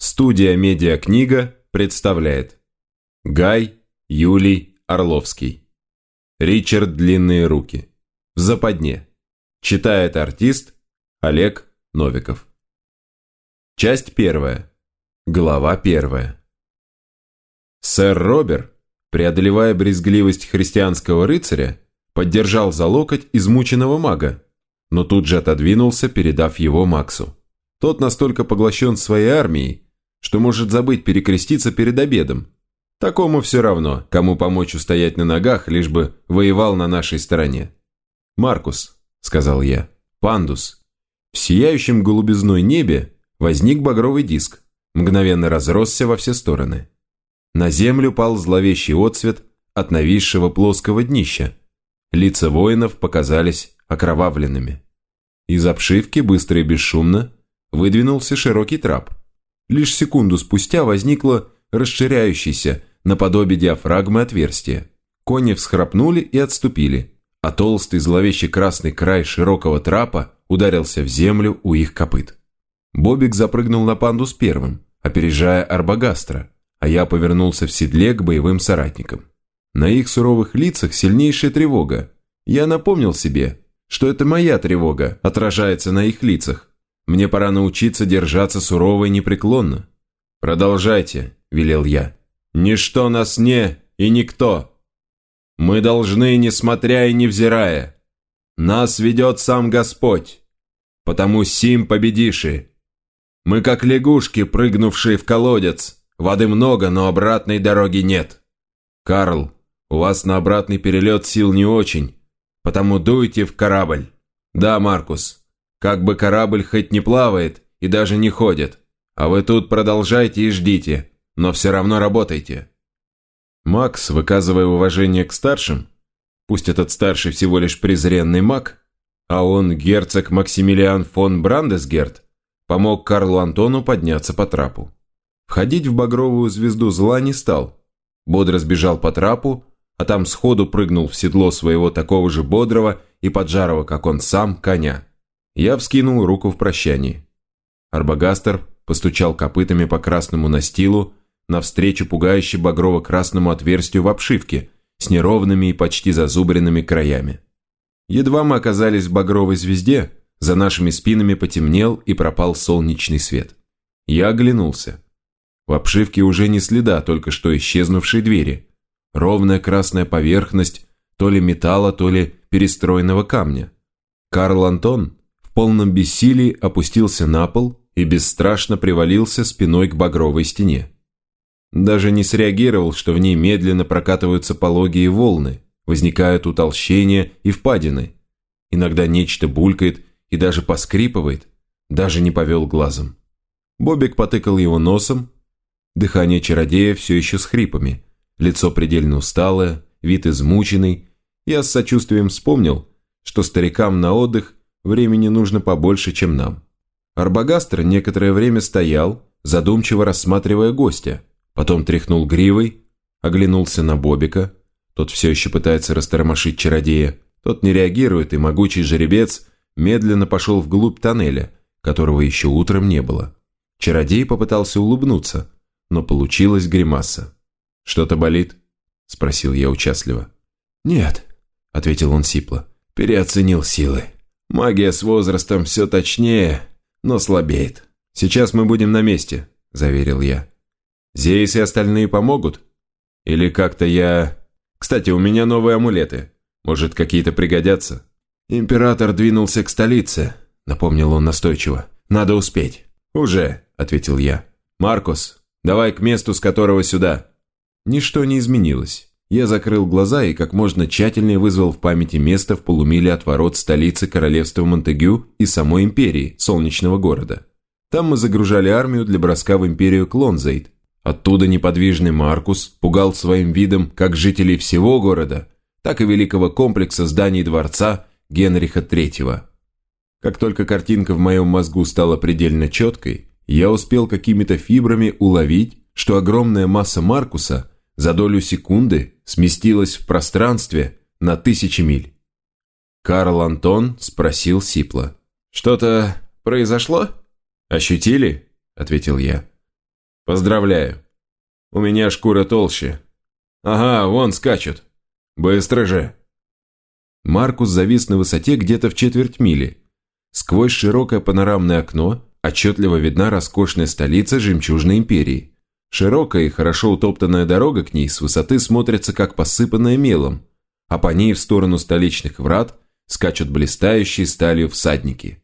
Студия «Медиакнига» представляет. Гай Юлий Орловский. Ричард Длинные руки В западне. Читает артист Олег Новиков. Часть первая. Глава первая. Сэр Робер, преодолевая брезгливость христианского рыцаря, поддержал за локоть измученного мага, но тут же отодвинулся, передав его Максу. Тот настолько поглощен своей армией, что может забыть перекреститься перед обедом. Такому все равно, кому помочь устоять на ногах, лишь бы воевал на нашей стороне. «Маркус», — сказал я, — «пандус». В сияющем голубизной небе возник багровый диск, мгновенно разросся во все стороны. На землю пал зловещий отсвет от нависшего плоского днища. Лица воинов показались окровавленными. Из обшивки быстро и бесшумно выдвинулся широкий трап. Лишь секунду спустя возникло расширяющееся наподобие диафрагмы отверстие. Кони всхрапнули и отступили, а толстый зловещий красный край широкого трапа ударился в землю у их копыт. Бобик запрыгнул на пандус первым, опережая Арбагастра, а я повернулся в седле к боевым соратникам. На их суровых лицах сильнейшая тревога. Я напомнил себе, что это моя тревога отражается на их лицах, мне пора научиться держаться сурово и непреклонно. Продолжайте, велел я. Ничто нас не и никто. Мы должны, несмотря и невзирая. Нас ведет сам Господь. Потому сим победиши. Мы как лягушки, прыгнувшие в колодец. Воды много, но обратной дороги нет. Карл, у вас на обратный перелет сил не очень, потому дуйте в корабль. Да, Маркус, как бы корабль хоть не плавает и даже не ходит, а вы тут продолжайте и ждите, но все равно работайте». Макс, выказывая уважение к старшим, пусть этот старший всего лишь презренный маг, а он герцог Максимилиан фон Брандесгерт, помог Карлу Антону подняться по трапу. Входить в багровую звезду зла не стал. Бодро сбежал по трапу, а там сходу прыгнул в седло своего такого же бодрого и поджарого, как он сам, коня. Я вскинул руку в прощании. Арбагастер постучал копытами по красному настилу навстречу пугающе багрово-красному отверстию в обшивке с неровными и почти зазубренными краями. Едва мы оказались в багровой звезде, за нашими спинами потемнел и пропал солнечный свет. Я оглянулся. В обшивке уже не следа только что исчезнувшей двери. Ровная красная поверхность то ли металла, то ли перестроенного камня. Карл Антон полном бессилии опустился на пол и бесстрашно привалился спиной к багровой стене. Даже не среагировал, что в ней медленно прокатываются пологие волны, возникают утолщения и впадины. Иногда нечто булькает и даже поскрипывает, даже не повел глазом. Бобик потыкал его носом, дыхание чародея все еще с хрипами, лицо предельно усталое, вид измученный. Я с сочувствием вспомнил, что старикам на отдых времени нужно побольше, чем нам. Арбагастр некоторое время стоял, задумчиво рассматривая гостя, потом тряхнул гривой, оглянулся на Бобика, тот все еще пытается растормошить чародея, тот не реагирует, и могучий жеребец медленно пошел вглубь тоннеля, которого еще утром не было. Чародей попытался улыбнуться, но получилась гримаса. «Что-то болит?» – спросил я участливо. «Нет», – ответил он сипло, – «переоценил силы». Магия с возрастом все точнее, но слабеет. Сейчас мы будем на месте, заверил я. Зеис и остальные помогут? Или как-то я... Кстати, у меня новые амулеты. Может, какие-то пригодятся? Император двинулся к столице, напомнил он настойчиво. Надо успеть. Уже, ответил я. Маркус, давай к месту, с которого сюда. Ничто не изменилось. Я закрыл глаза и как можно тщательнее вызвал в памяти место в полумиле от ворот столицы королевства Монтегю и самой империи, солнечного города. Там мы загружали армию для броска в империю Клонзейд. Оттуда неподвижный Маркус пугал своим видом как жителей всего города, так и великого комплекса зданий дворца Генриха III. Как только картинка в моем мозгу стала предельно четкой, я успел какими-то фибрами уловить, что огромная масса Маркуса – за долю секунды сместилась в пространстве на тысячи миль. Карл Антон спросил Сипла. «Что-то произошло?» «Ощутили?» – ответил я. Поздравляю. У меня шкура толще. Ага, вон скачут. Быстро же. Маркус завис на высоте где-то в четверть мили. Сквозь широкое панорамное окно отчетливо видна роскошная столица Жемчужной империи. Широкая и хорошо утоптанная дорога к ней с высоты смотрится как посыпанная мелом, а по ней в сторону столичных врат скачут блистающие сталью всадники.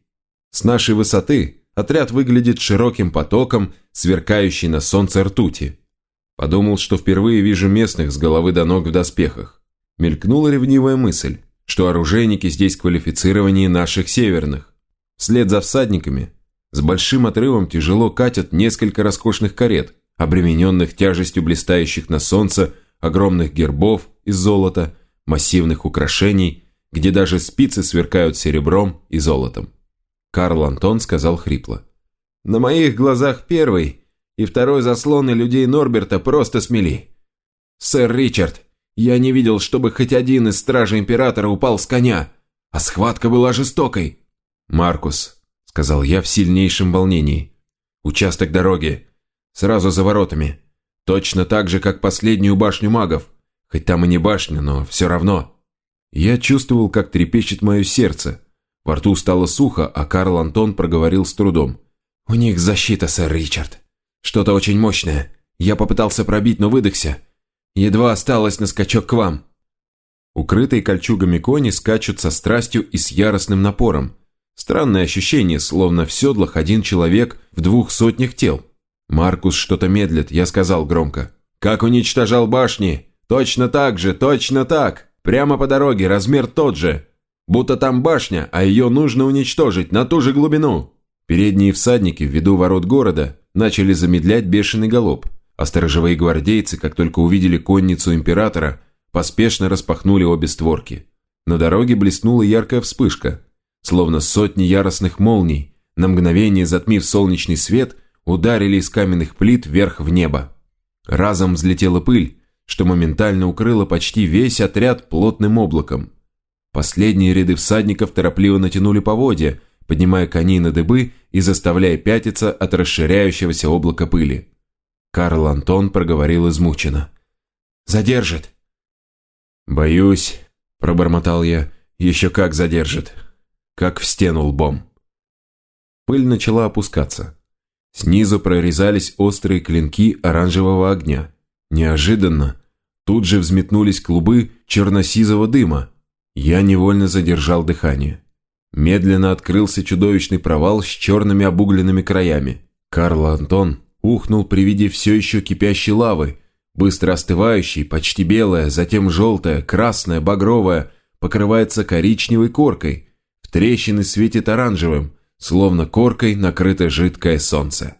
С нашей высоты отряд выглядит широким потоком, сверкающий на солнце ртути. Подумал, что впервые вижу местных с головы до ног в доспехах. Мелькнула ревнивая мысль, что оружейники здесь квалифицированнее наших северных. Вслед за всадниками с большим отрывом тяжело катят несколько роскошных карет, обремененных тяжестью блистающих на солнце огромных гербов из золота, массивных украшений, где даже спицы сверкают серебром и золотом. Карл Антон сказал хрипло. «На моих глазах первый и второй заслоны людей Норберта просто смели. Сэр Ричард, я не видел, чтобы хоть один из стражей Императора упал с коня, а схватка была жестокой». «Маркус, сказал я в сильнейшем волнении. «Участок дороги. Сразу за воротами. Точно так же, как последнюю башню магов. Хоть там и не башня, но все равно». Я чувствовал, как трепещет мое сердце. Во рту стало сухо, а Карл Антон проговорил с трудом. «У них защита, сэр Ричард. Что-то очень мощное. Я попытался пробить, но выдохся. Едва осталось на скачок к вам». Укрытые кольчугами кони скачут со страстью и с яростным напором. Странное ощущение, словно в седлах один человек в двух сотнях тел. Маркус что-то медлит, я сказал громко. «Как уничтожал башни! Точно так же, точно так! Прямо по дороге, размер тот же! Будто там башня, а ее нужно уничтожить на ту же глубину!» Передние всадники в виду ворот города начали замедлять бешеный галоп, а сторожевые гвардейцы, как только увидели конницу императора, поспешно распахнули обе створки. На дороге блеснула яркая вспышка – словно сотни яростных молний, на мгновение затмив солнечный свет, ударили из каменных плит вверх в небо. Разом взлетела пыль, что моментально укрыло почти весь отряд плотным облаком. Последние ряды всадников торопливо натянули поводья, поднимая коней на дыбы и заставляя пятиться от расширяющегося облака пыли. Карл Антон проговорил измученно. «Задержит!» «Боюсь», – пробормотал я, – «еще как задержит» как в стену лбом. Пыль начала опускаться. Снизу прорезались острые клинки оранжевого огня. Неожиданно тут же взметнулись клубы черно-сизого дыма. Я невольно задержал дыхание. Медленно открылся чудовищный провал с черными обугленными краями. Карл Антон ухнул при виде все еще кипящей лавы, быстро остывающей, почти белая, затем желтая, красная, багровая, покрывается коричневой коркой, Трещины светит оранжевым, словно коркой накрыто жидкое солнце.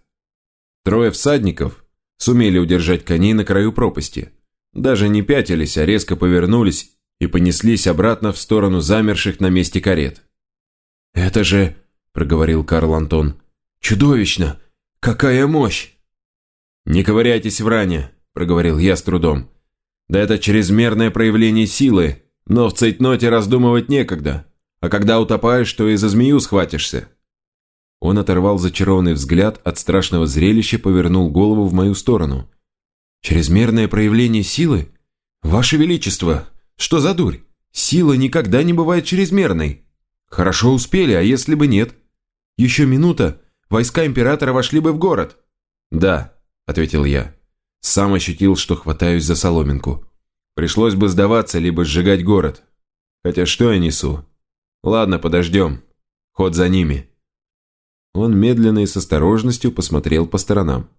Трое всадников сумели удержать коней на краю пропасти. Даже не пятились, а резко повернулись и понеслись обратно в сторону замерших на месте карет. «Это же...» – проговорил Карл Антон. «Чудовищно! Какая мощь!» «Не ковыряйтесь в ране», – проговорил я с трудом. «Да это чрезмерное проявление силы, но в цейтноте раздумывать некогда. А когда утопаешь, то и за змею схватишься». Он оторвал зачарованный взгляд от страшного зрелища, повернул голову в мою сторону. «Чрезмерное проявление силы? Ваше Величество, что за дурь? Сила никогда не бывает чрезмерной. Хорошо успели, а если бы нет? Еще минута, войска Императора вошли бы в город». «Да», — ответил я. Сам ощутил, что хватаюсь за соломинку. Пришлось бы сдаваться, либо сжигать город. Хотя что я несу? Ладно, подождем. Ход за ними. Он медленно и с осторожностью посмотрел по сторонам.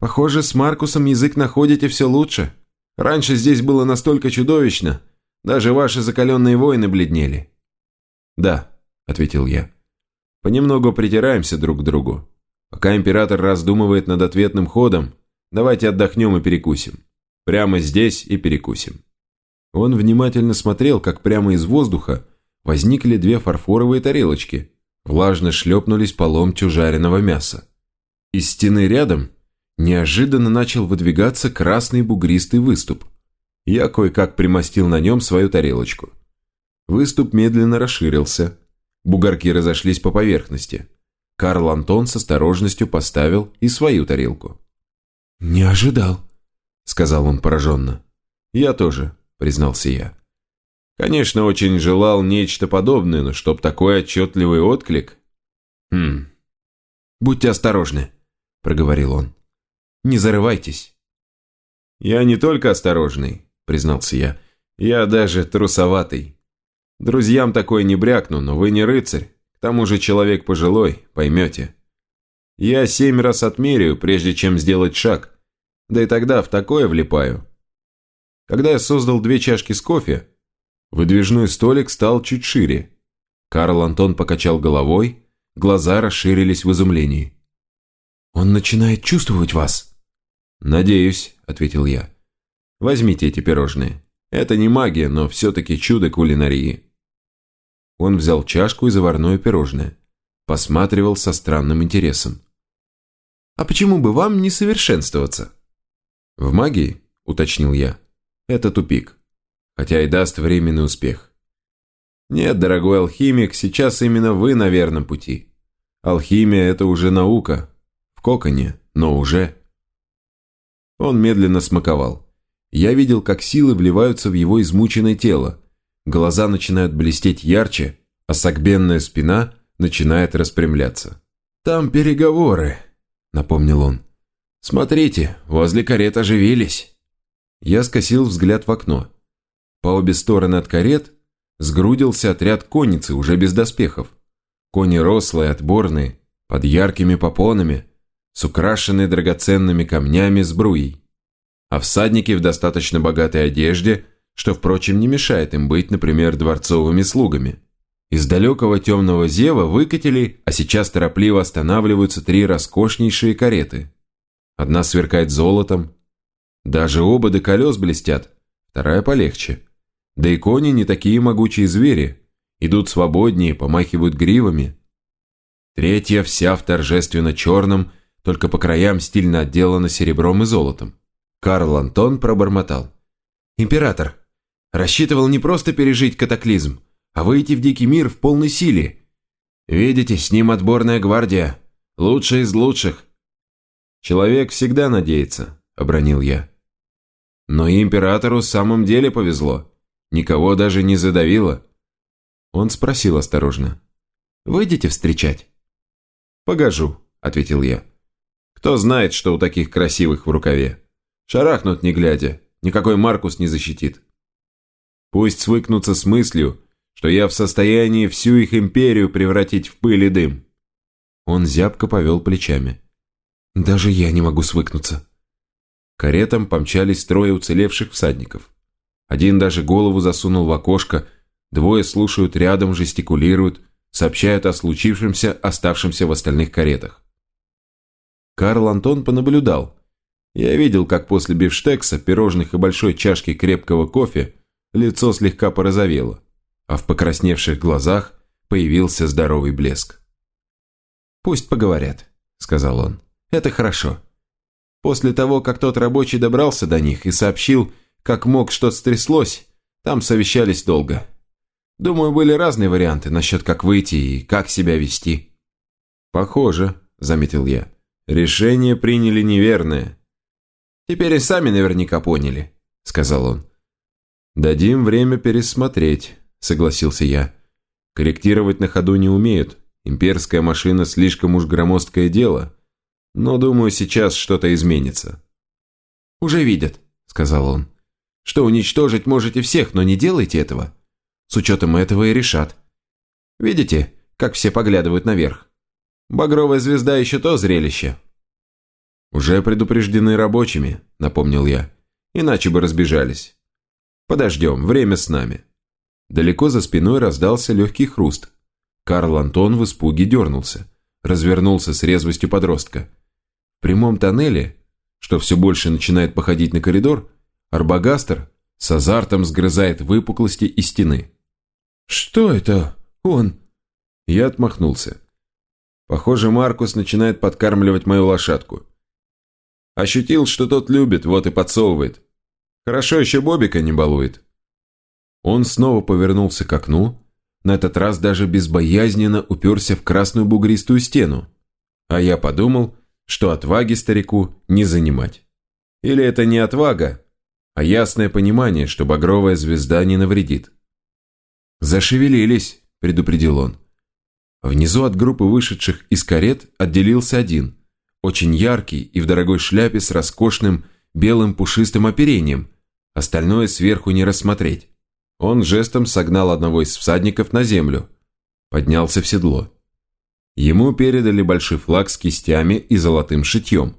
Похоже, с Маркусом язык находите все лучше. Раньше здесь было настолько чудовищно. Даже ваши закаленные воины бледнели. Да, ответил я. Понемногу притираемся друг к другу. Пока император раздумывает над ответным ходом, давайте отдохнем и перекусим. Прямо здесь и перекусим. Он внимательно смотрел, как прямо из воздуха возникли две фарфоровые тарелочки, влажно шлепнулись по ломтю жареного мяса. Из стены рядом неожиданно начал выдвигаться красный бугристый выступ. Я кое-как примостил на нем свою тарелочку. Выступ медленно расширился. Бугорки разошлись по поверхности. Карл Антон с осторожностью поставил и свою тарелку. «Не ожидал», — сказал он пораженно. «Я тоже», — признался я. «Конечно, очень желал нечто подобное, но чтоб такой отчетливый отклик...» «Хм... Будьте осторожны», — проговорил он. «Не зарывайтесь». «Я не только осторожный», — признался я. «Я даже трусоватый. Друзьям такое не брякну, но вы не рыцарь. К тому же человек пожилой, поймете. Я семь раз отмеряю, прежде чем сделать шаг. Да и тогда в такое влипаю. Когда я создал две чашки с кофе, выдвижной столик стал чуть шире. Карл Антон покачал головой, глаза расширились в изумлении. «Он начинает чувствовать вас?» «Надеюсь», — ответил я. «Возьмите эти пирожные. Это не магия, но все-таки чудо кулинарии». Он взял чашку и заварное пирожное. Посматривал со странным интересом. «А почему бы вам не совершенствоваться?» «В магии», — уточнил я, — «это тупик. Хотя и даст временный успех. Нет, дорогой алхимик, сейчас именно вы на верном пути. Алхимия – это уже наука. В коконе, но уже. Он медленно смаковал. Я видел, как силы вливаются в его измученное тело. Глаза начинают блестеть ярче, а согбенная спина начинает распрямляться. «Там переговоры», – напомнил он. «Смотрите, возле карет оживились». Я скосил взгляд в окно. По обе стороны от карет сгрудился отряд конницы уже без доспехов. Кони рослые, отборные, под яркими попонами, с украшенной драгоценными камнями сбруей. А всадники в достаточно богатой одежде, что, впрочем, не мешает им быть, например, дворцовыми слугами. Из далекого темного зева выкатили, а сейчас торопливо останавливаются три роскошнейшие кареты. Одна сверкает золотом, даже оба до колес блестят, вторая полегче. Да и кони не такие могучие звери, идут свободнее, помахивают гривами. Третья вся в торжественно черном, только по краям стильно отделана серебром и золотом. Карл Антон пробормотал. «Император, рассчитывал не просто пережить катаклизм, а выйти в дикий мир в полной силе. Видите, с ним отборная гвардия, лучшая из лучших». «Человек всегда надеется», — обронил я. «Но императору в самом деле повезло. Никого даже не задавило». Он спросил осторожно. «Выйдете встречать?» «Погожу», — ответил я. «Кто знает, что у таких красивых в рукаве? Шарахнут не глядя, никакой Маркус не защитит. Пусть свыкнутся с мыслью, что я в состоянии всю их империю превратить в пыль и дым». Он зябко повел плечами. «Даже я не могу свыкнуться». Каретам помчались трое уцелевших всадников. Один даже голову засунул в окошко, двое слушают рядом, жестикулируют, сообщают о случившемся, оставшемся в остальных каретах. Карл Антон понаблюдал. Я видел, как после бифштекса, пирожных и большой чашки крепкого кофе лицо слегка порозовело, а в покрасневших глазах появился здоровый блеск. «Пусть поговорят», — сказал он. «Это хорошо. После того, как тот рабочий добрался до них и сообщил, как мог, что стряслось, там совещались долго. Думаю, были разные варианты насчет как выйти и как себя вести. «Похоже», — заметил я. «Решение приняли неверное». «Теперь и сами наверняка поняли», — сказал он. «Дадим время пересмотреть», — согласился я. «Корректировать на ходу не умеют. Имперская машина слишком уж громоздкое дело. Но, думаю, сейчас что-то изменится». «Уже видят», — сказал он что уничтожить можете всех, но не делайте этого. С учетом этого и решат. Видите, как все поглядывают наверх? Багровая звезда еще то зрелище. «Уже предупреждены рабочими», — напомнил я. «Иначе бы разбежались. Подождем, время с нами». Далеко за спиной раздался легкий хруст. Карл Антон в испуге дернулся. Развернулся с резвостью подростка. В прямом тоннеле, что все больше начинает походить на коридор, Арбагастер с азартом сгрызает выпуклости и стены. «Что это? Он?» Я отмахнулся. Похоже, Маркус начинает подкармливать мою лошадку. Ощутил, что тот любит, вот и подсовывает. Хорошо еще Бобика не балует. Он снова повернулся к окну, на этот раз даже безбоязненно уперся в красную бугристую стену. А я подумал, что отваги старику не занимать. Или это не отвага, а ясное понимание, что багровая звезда не навредит. «Зашевелились», – предупредил он. Внизу от группы вышедших из карет отделился один, очень яркий и в дорогой шляпе с роскошным белым пушистым оперением, остальное сверху не рассмотреть. Он жестом согнал одного из всадников на землю, поднялся в седло. Ему передали большой флаг с кистями и золотым шитьем.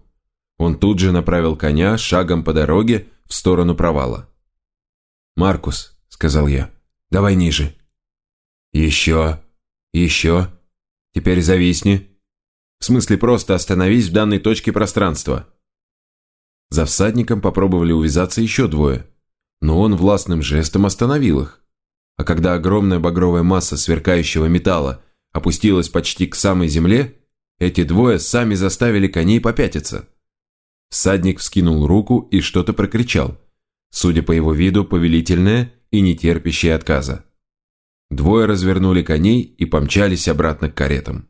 Он тут же направил коня шагом по дороге в сторону провала. «Маркус», — сказал я, — «давай ниже». «Еще, еще. Теперь зависни. В смысле, просто остановись в данной точке пространства». За всадником попробовали увязаться еще двое, но он властным жестом остановил их. А когда огромная багровая масса сверкающего металла опустилась почти к самой земле, эти двое сами заставили коней попятиться. Всадник вскинул руку и что-то прокричал, судя по его виду, повелительное и нетерпящее отказа. Двое развернули коней и помчались обратно к каретам.